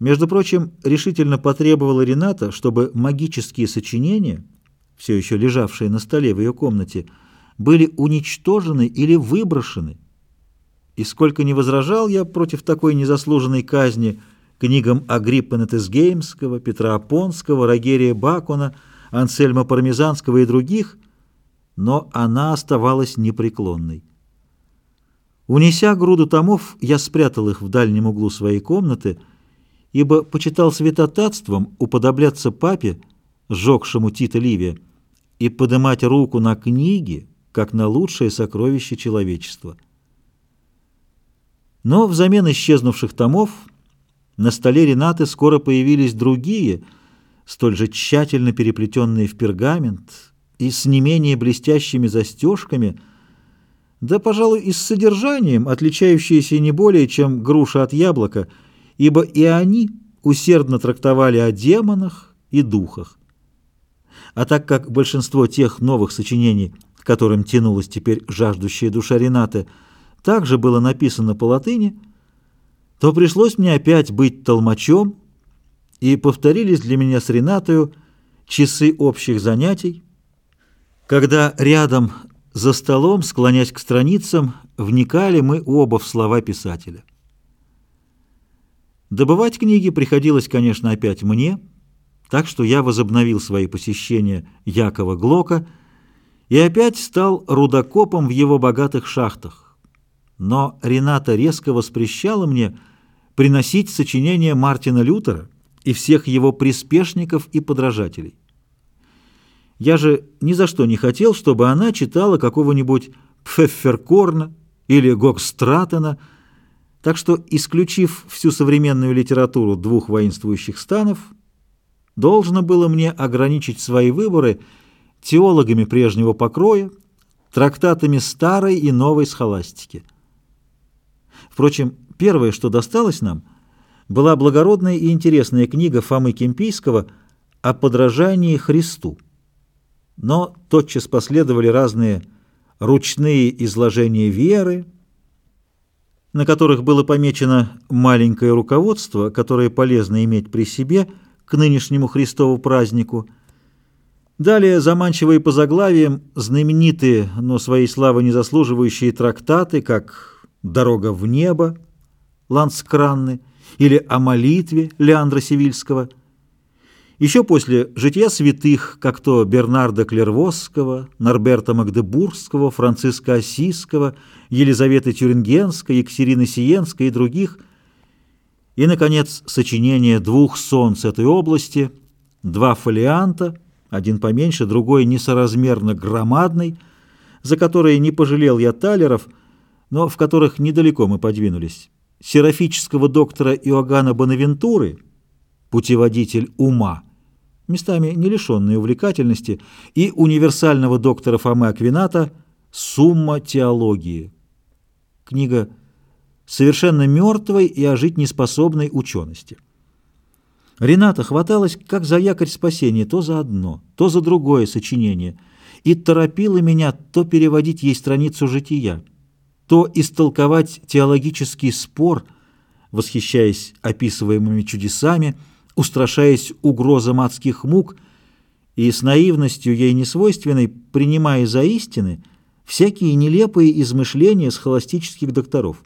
Между прочим, решительно потребовала Рената, чтобы магические сочинения, все еще лежавшие на столе в ее комнате, были уничтожены или выброшены. И сколько не возражал я против такой незаслуженной казни книгам Агриппа Нетесгеймского, Петра Апонского, Рогерия Бакона, Ансельма Пармезанского и других, но она оставалась непреклонной. Унеся груду томов, я спрятал их в дальнем углу своей комнаты, ибо почитал святотатством уподобляться папе, сжегшему Тита Ливия, и подымать руку на книги, как на лучшее сокровище человечества. Но взамен исчезнувших томов на столе Ренаты скоро появились другие, столь же тщательно переплетенные в пергамент и с не менее блестящими застежками, да, пожалуй, и с содержанием, отличающиеся не более, чем груша от яблока – ибо и они усердно трактовали о демонах и духах. А так как большинство тех новых сочинений, к которым тянулась теперь жаждущая душа Рената, также было написано по латыни, то пришлось мне опять быть толмачом, и повторились для меня с Ренатою часы общих занятий, когда рядом за столом, склонясь к страницам, вникали мы оба в слова писателя. Добывать книги приходилось, конечно, опять мне, так что я возобновил свои посещения Якова Глока и опять стал рудокопом в его богатых шахтах. Но Рената резко воспрещала мне приносить сочинения Мартина Лютера и всех его приспешников и подражателей. Я же ни за что не хотел, чтобы она читала какого-нибудь Пфефферкорна или Гокстратена, так что, исключив всю современную литературу двух воинствующих станов, должно было мне ограничить свои выборы теологами прежнего покроя, трактатами старой и новой схоластики. Впрочем, первое, что досталось нам, была благородная и интересная книга Фомы Кемпийского о подражании Христу. Но тотчас последовали разные ручные изложения веры, на которых было помечено маленькое руководство, которое полезно иметь при себе к нынешнему Христову празднику. Далее заманчивые по заглавиям знаменитые, но своей славы не заслуживающие трактаты, как «Дорога в небо» Ланскранны или «О молитве» Леандра Севильского – еще после «Жития святых», как то Бернарда Клервосского, Норберта Магдебургского, Франциска Осийского, Елизаветы Тюрингенской, Екатерины Сиенской и других, и, наконец, сочинение двух солнц этой области, два фолианта, один поменьше, другой несоразмерно громадный, за которые не пожалел я талеров, но в которых недалеко мы подвинулись, серафического доктора Иоганна Бонавентуры, путеводитель ума, местами не лишенные увлекательности, и универсального доктора Фомы Аквината «Сумма теологии». Книга совершенно мертвой и ожить неспособной учености. Рената хваталась, как за якорь спасения, то за одно, то за другое сочинение, и торопила меня то переводить ей страницу жития, то истолковать теологический спор, восхищаясь описываемыми чудесами, устрашаясь угрозам адских мук и с наивностью ей несвойственной, принимая за истины всякие нелепые измышления схоластических докторов.